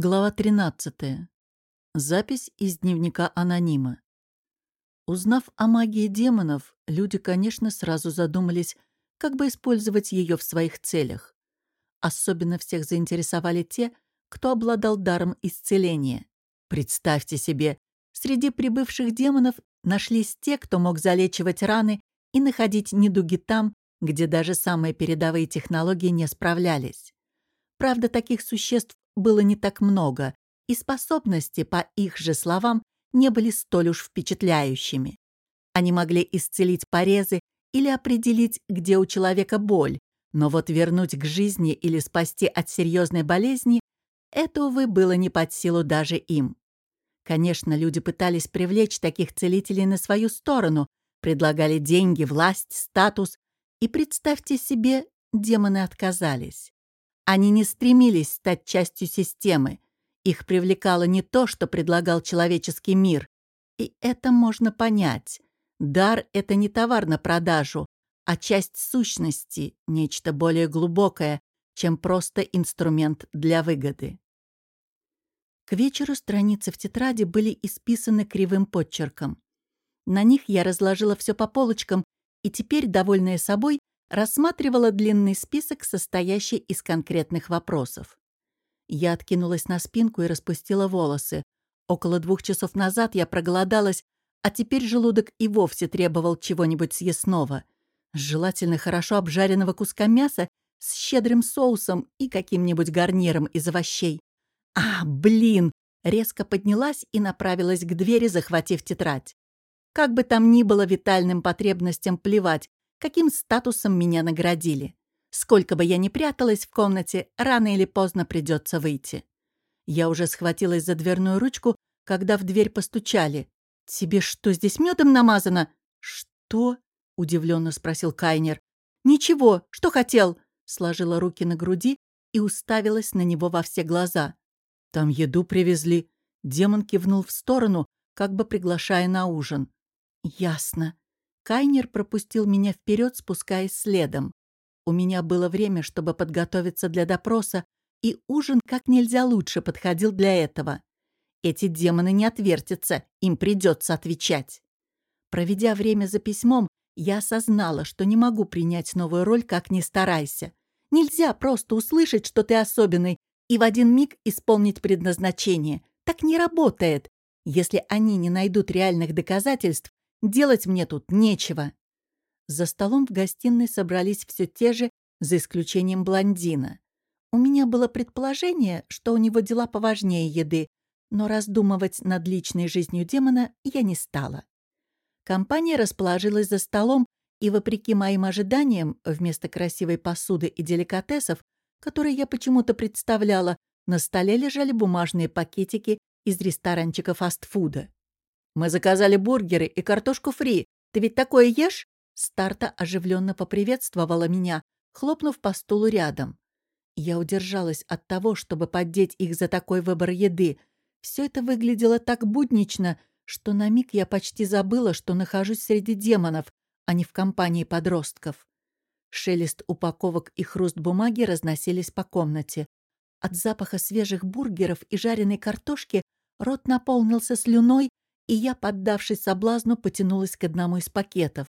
Глава 13. Запись из дневника анонима. Узнав о магии демонов, люди, конечно, сразу задумались, как бы использовать ее в своих целях. Особенно всех заинтересовали те, кто обладал даром исцеления. Представьте себе, среди прибывших демонов нашлись те, кто мог залечивать раны и находить недуги там, где даже самые передовые технологии не справлялись. Правда, таких существ было не так много, и способности, по их же словам, не были столь уж впечатляющими. Они могли исцелить порезы или определить, где у человека боль, но вот вернуть к жизни или спасти от серьезной болезни – это, увы, было не под силу даже им. Конечно, люди пытались привлечь таких целителей на свою сторону, предлагали деньги, власть, статус, и, представьте себе, демоны отказались. Они не стремились стать частью системы. Их привлекало не то, что предлагал человеческий мир. И это можно понять. Дар — это не товар на продажу, а часть сущности, нечто более глубокое, чем просто инструмент для выгоды. К вечеру страницы в тетради были исписаны кривым подчерком. На них я разложила все по полочкам и теперь, довольная собой, рассматривала длинный список, состоящий из конкретных вопросов. Я откинулась на спинку и распустила волосы. Около двух часов назад я проголодалась, а теперь желудок и вовсе требовал чего-нибудь съестного. Желательно хорошо обжаренного куска мяса с щедрым соусом и каким-нибудь гарниром из овощей. А, блин! Резко поднялась и направилась к двери, захватив тетрадь. Как бы там ни было витальным потребностям плевать, каким статусом меня наградили. Сколько бы я ни пряталась в комнате, рано или поздно придется выйти. Я уже схватилась за дверную ручку, когда в дверь постучали. «Тебе что, здесь медом намазано?» «Что?» — удивленно спросил Кайнер. «Ничего, что хотел?» — сложила руки на груди и уставилась на него во все глаза. «Там еду привезли». Демон кивнул в сторону, как бы приглашая на ужин. «Ясно. Кайнер пропустил меня вперед, спускаясь следом. У меня было время, чтобы подготовиться для допроса, и ужин как нельзя лучше подходил для этого. Эти демоны не отвертятся, им придется отвечать. Проведя время за письмом, я осознала, что не могу принять новую роль, как ни старайся. Нельзя просто услышать, что ты особенный, и в один миг исполнить предназначение. Так не работает. Если они не найдут реальных доказательств, Делать мне тут нечего. За столом в гостиной собрались все те же, за исключением блондина. У меня было предположение, что у него дела поважнее еды, но раздумывать над личной жизнью демона я не стала. Компания расположилась за столом, и, вопреки моим ожиданиям, вместо красивой посуды и деликатесов, которые я почему-то представляла, на столе лежали бумажные пакетики из ресторанчика фастфуда. Мы заказали бургеры и картошку фри. Ты ведь такое ешь?» Старта оживленно поприветствовала меня, хлопнув по стулу рядом. Я удержалась от того, чтобы поддеть их за такой выбор еды. Все это выглядело так буднично, что на миг я почти забыла, что нахожусь среди демонов, а не в компании подростков. Шелест упаковок и хруст бумаги разносились по комнате. От запаха свежих бургеров и жареной картошки рот наполнился слюной, и я, поддавшись соблазну, потянулась к одному из пакетов.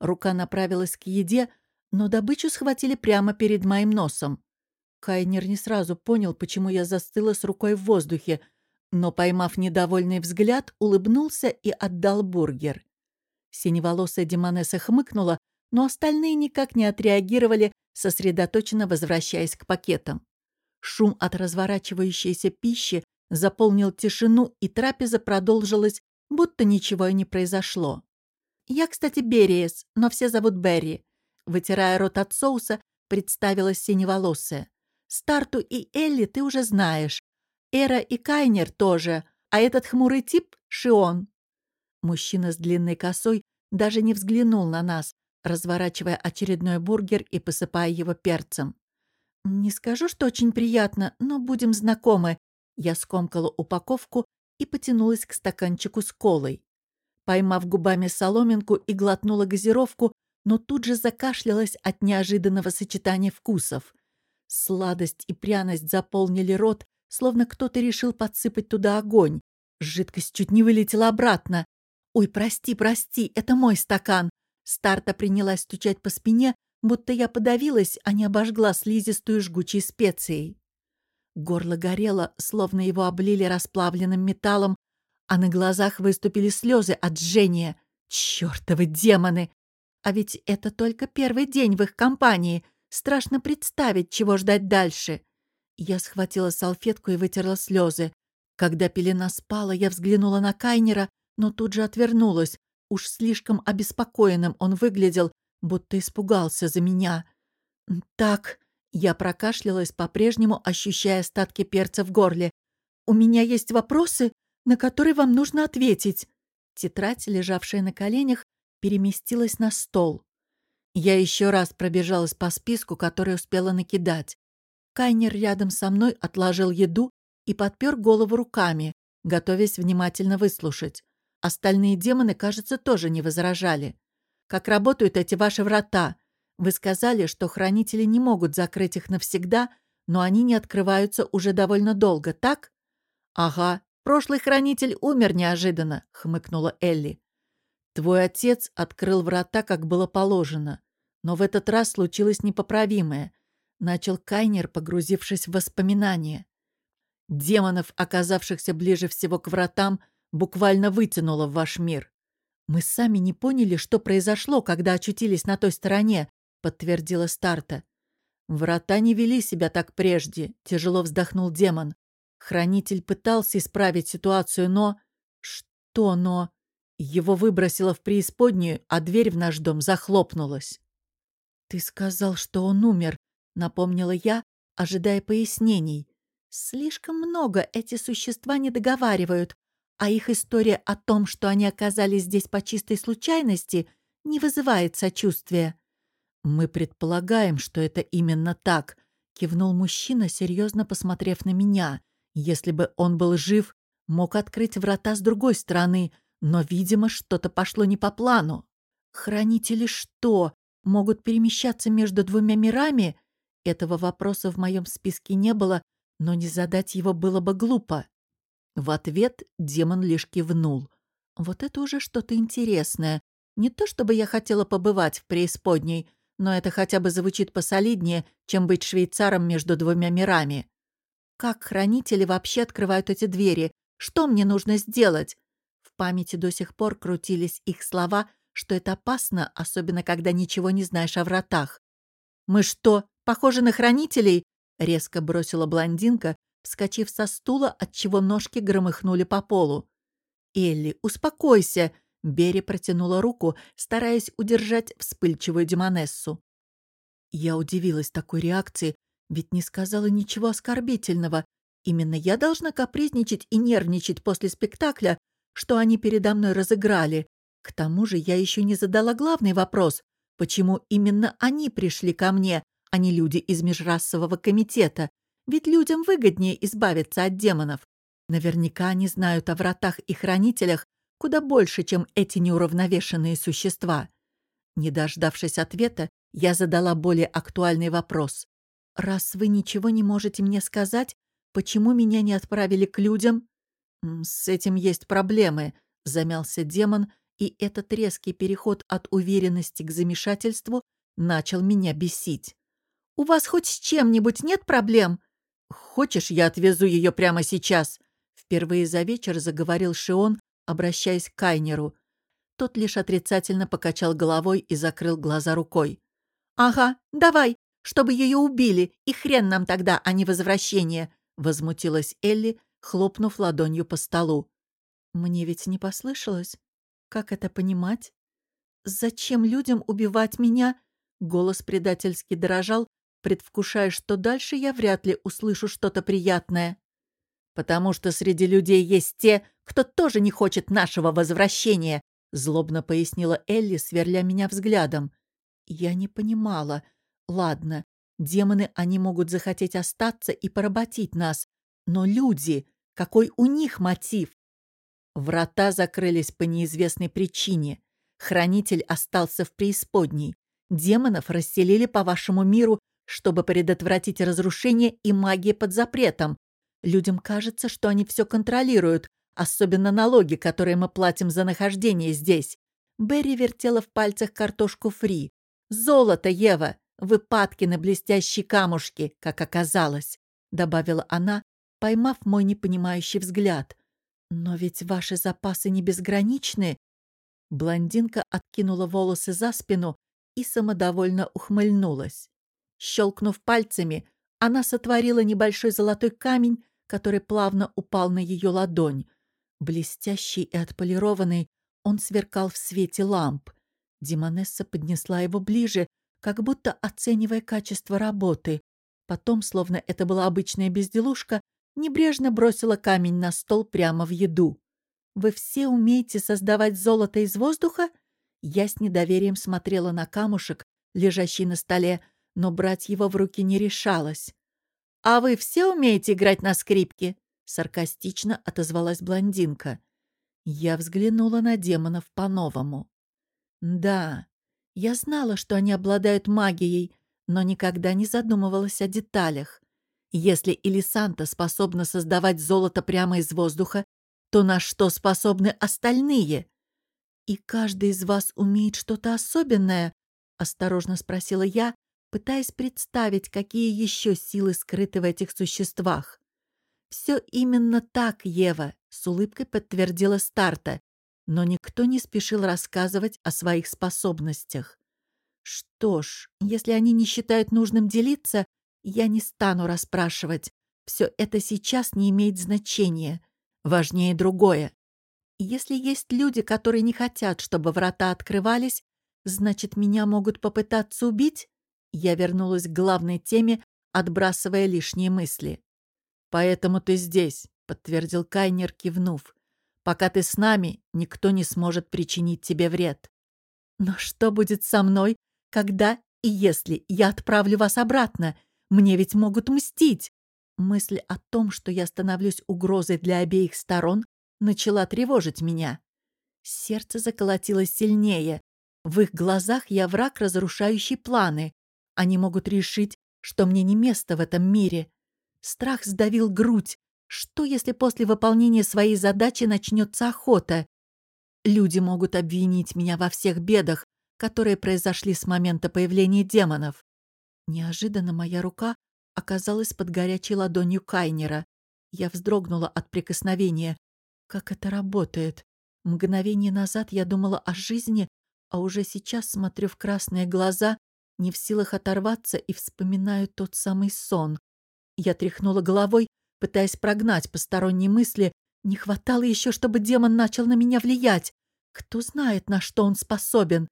Рука направилась к еде, но добычу схватили прямо перед моим носом. Кайнер не сразу понял, почему я застыла с рукой в воздухе, но, поймав недовольный взгляд, улыбнулся и отдал бургер. Синеволосая Демонесса хмыкнула, но остальные никак не отреагировали, сосредоточенно возвращаясь к пакетам. Шум от разворачивающейся пищи заполнил тишину, и трапеза продолжилась, будто ничего и не произошло. «Я, кстати, Бериес, но все зовут Берри», вытирая рот от соуса, представилась синеволосая. «Старту и Элли ты уже знаешь. Эра и Кайнер тоже, а этот хмурый тип — Шион». Мужчина с длинной косой даже не взглянул на нас, разворачивая очередной бургер и посыпая его перцем. «Не скажу, что очень приятно, но будем знакомы», я скомкала упаковку и потянулась к стаканчику с колой. Поймав губами соломинку и глотнула газировку, но тут же закашлялась от неожиданного сочетания вкусов. Сладость и пряность заполнили рот, словно кто-то решил подсыпать туда огонь. Жидкость чуть не вылетела обратно. «Ой, прости, прости, это мой стакан!» Старта принялась стучать по спине, будто я подавилась, а не обожгла слизистую жгучей специей. Горло горело, словно его облили расплавленным металлом, а на глазах выступили слезы от жжения. Чёртовы демоны! А ведь это только первый день в их компании. Страшно представить, чего ждать дальше. Я схватила салфетку и вытерла слезы. Когда пелена спала, я взглянула на Кайнера, но тут же отвернулась. Уж слишком обеспокоенным он выглядел, будто испугался за меня. «Так...» — я прокашлялась, по-прежнему ощущая остатки перца в горле. «У меня есть вопросы, на которые вам нужно ответить». Тетрадь, лежавшая на коленях, переместилась на стол. Я еще раз пробежалась по списку, который успела накидать. Кайнер рядом со мной отложил еду и подпер голову руками, готовясь внимательно выслушать. Остальные демоны, кажется, тоже не возражали. «Как работают эти ваши врата? Вы сказали, что хранители не могут закрыть их навсегда, но они не открываются уже довольно долго, так?» «Ага, прошлый хранитель умер неожиданно», — хмыкнула Элли. «Твой отец открыл врата, как было положено. Но в этот раз случилось непоправимое», — начал Кайнер, погрузившись в воспоминания. Демонов, оказавшихся ближе всего к вратам, буквально вытянуло в ваш мир. Мы сами не поняли, что произошло, когда очутились на той стороне, подтвердила Старта. Врата не вели себя так прежде, тяжело вздохнул демон. Хранитель пытался исправить ситуацию, но... Что но? Его выбросило в преисподнюю, а дверь в наш дом захлопнулась. «Ты сказал, что он умер», — напомнила я, ожидая пояснений. Слишком много эти существа не договаривают, а их история о том, что они оказались здесь по чистой случайности, не вызывает сочувствия. «Мы предполагаем, что это именно так», — кивнул мужчина, серьезно посмотрев на меня. «Если бы он был жив, мог открыть врата с другой стороны, но, видимо, что-то пошло не по плану. Хранители что, могут перемещаться между двумя мирами?» Этого вопроса в моем списке не было, но не задать его было бы глупо. В ответ демон лишь кивнул. Вот это уже что-то интересное. Не то чтобы я хотела побывать в преисподней, но это хотя бы звучит посолиднее, чем быть швейцаром между двумя мирами. Как хранители вообще открывают эти двери? Что мне нужно сделать? В памяти до сих пор крутились их слова, что это опасно, особенно когда ничего не знаешь о вратах. «Мы что, похожи на хранителей?» — резко бросила блондинка, вскочив со стула, отчего ножки громыхнули по полу. «Элли, успокойся!» — Бери протянула руку, стараясь удержать вспыльчивую демонессу. Я удивилась такой реакции, ведь не сказала ничего оскорбительного. Именно я должна капризничать и нервничать после спектакля, что они передо мной разыграли. К тому же я еще не задала главный вопрос, почему именно они пришли ко мне, а не люди из межрасового комитета. Ведь людям выгоднее избавиться от демонов. Наверняка они знают о вратах и хранителях куда больше, чем эти неуравновешенные существа. Не дождавшись ответа, я задала более актуальный вопрос. «Раз вы ничего не можете мне сказать, почему меня не отправили к людям?» «С этим есть проблемы», — замялся демон, и этот резкий переход от уверенности к замешательству начал меня бесить. «У вас хоть с чем-нибудь нет проблем?» «Хочешь, я отвезу ее прямо сейчас?» Впервые за вечер заговорил Шион, обращаясь к Кайнеру. Тот лишь отрицательно покачал головой и закрыл глаза рукой. «Ага, давай, чтобы ее убили, и хрен нам тогда, а не возвращение!» Возмутилась Элли, хлопнув ладонью по столу. «Мне ведь не послышалось? Как это понимать? Зачем людям убивать меня?» Голос предательски дрожал, предвкушая, что дальше я вряд ли услышу что-то приятное. «Потому что среди людей есть те, кто тоже не хочет нашего возвращения», злобно пояснила Элли, сверля меня взглядом. Я не понимала. Ладно, демоны, они могут захотеть остаться и поработить нас. Но люди, какой у них мотив? Врата закрылись по неизвестной причине. Хранитель остался в преисподней. Демонов расселили по вашему миру чтобы предотвратить разрушение и магия под запретом. Людям кажется, что они все контролируют, особенно налоги, которые мы платим за нахождение здесь. Берри вертела в пальцах картошку фри. «Золото, Ева! Выпадки на блестящие камушки, как оказалось», — добавила она, поймав мой непонимающий взгляд. «Но ведь ваши запасы не безграничны». Блондинка откинула волосы за спину и самодовольно ухмыльнулась. Щелкнув пальцами, она сотворила небольшой золотой камень, который плавно упал на ее ладонь. Блестящий и отполированный, он сверкал в свете ламп. Димонесса поднесла его ближе, как будто оценивая качество работы. Потом, словно это была обычная безделушка, небрежно бросила камень на стол прямо в еду. «Вы все умеете создавать золото из воздуха?» Я с недоверием смотрела на камушек, лежащий на столе, но брать его в руки не решалась. «А вы все умеете играть на скрипке?» — саркастично отозвалась блондинка. Я взглянула на демонов по-новому. Да, я знала, что они обладают магией, но никогда не задумывалась о деталях. Если Элисанта способна создавать золото прямо из воздуха, то на что способны остальные? «И каждый из вас умеет что-то особенное?» — осторожно спросила я, пытаясь представить, какие еще силы скрыты в этих существах. «Все именно так, Ева», — с улыбкой подтвердила Старта, но никто не спешил рассказывать о своих способностях. Что ж, если они не считают нужным делиться, я не стану расспрашивать. Все это сейчас не имеет значения. Важнее другое. Если есть люди, которые не хотят, чтобы врата открывались, значит, меня могут попытаться убить? Я вернулась к главной теме, отбрасывая лишние мысли. «Поэтому ты здесь», — подтвердил Кайнер, кивнув. «Пока ты с нами, никто не сможет причинить тебе вред». «Но что будет со мной, когда и если я отправлю вас обратно? Мне ведь могут мстить!» Мысль о том, что я становлюсь угрозой для обеих сторон, начала тревожить меня. Сердце заколотилось сильнее. В их глазах я враг, разрушающий планы. Они могут решить, что мне не место в этом мире. Страх сдавил грудь. Что, если после выполнения своей задачи начнется охота? Люди могут обвинить меня во всех бедах, которые произошли с момента появления демонов. Неожиданно моя рука оказалась под горячей ладонью Кайнера. Я вздрогнула от прикосновения. Как это работает? Мгновение назад я думала о жизни, а уже сейчас смотрю в красные глаза, не в силах оторваться и вспоминаю тот самый сон. Я тряхнула головой, пытаясь прогнать посторонние мысли. Не хватало еще, чтобы демон начал на меня влиять. Кто знает, на что он способен.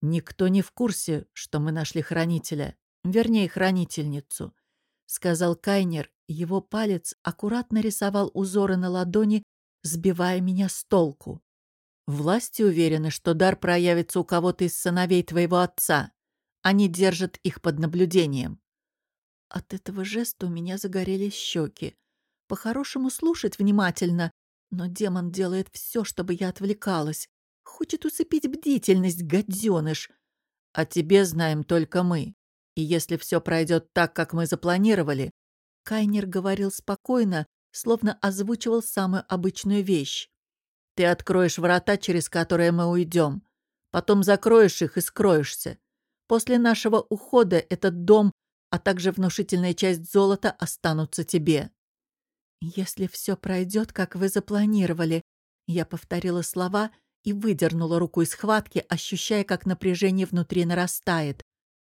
Никто не в курсе, что мы нашли хранителя. Вернее, хранительницу. Сказал Кайнер. Его палец аккуратно рисовал узоры на ладони, сбивая меня с толку. Власти уверены, что дар проявится у кого-то из сыновей твоего отца. Они держат их под наблюдением. От этого жеста у меня загорелись щеки. По-хорошему слушать внимательно, но демон делает все, чтобы я отвлекалась. Хочет усыпить бдительность, гаденыш. А тебе знаем только мы. И если все пройдет так, как мы запланировали, Кайнер говорил спокойно, словно озвучивал самую обычную вещь. «Ты откроешь врата, через которые мы уйдем. Потом закроешь их и скроешься. После нашего ухода этот дом, а также внушительная часть золота останутся тебе». «Если все пройдет, как вы запланировали», я повторила слова и выдернула руку из схватки, ощущая, как напряжение внутри нарастает.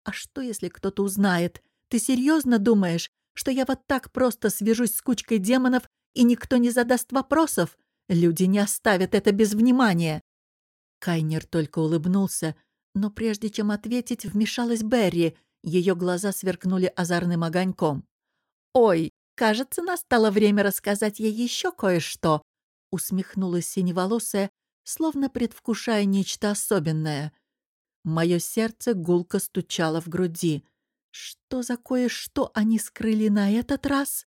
«А что, если кто-то узнает? Ты серьезно думаешь, что я вот так просто свяжусь с кучкой демонов, и никто не задаст вопросов? Люди не оставят это без внимания. Кайнер только улыбнулся, но прежде чем ответить, вмешалась Берри. Ее глаза сверкнули озорным огоньком. «Ой, кажется, настало время рассказать ей еще кое-что», усмехнулась синеволосая, словно предвкушая нечто особенное. Мое сердце гулко стучало в груди. Что за кое-что они скрыли на этот раз?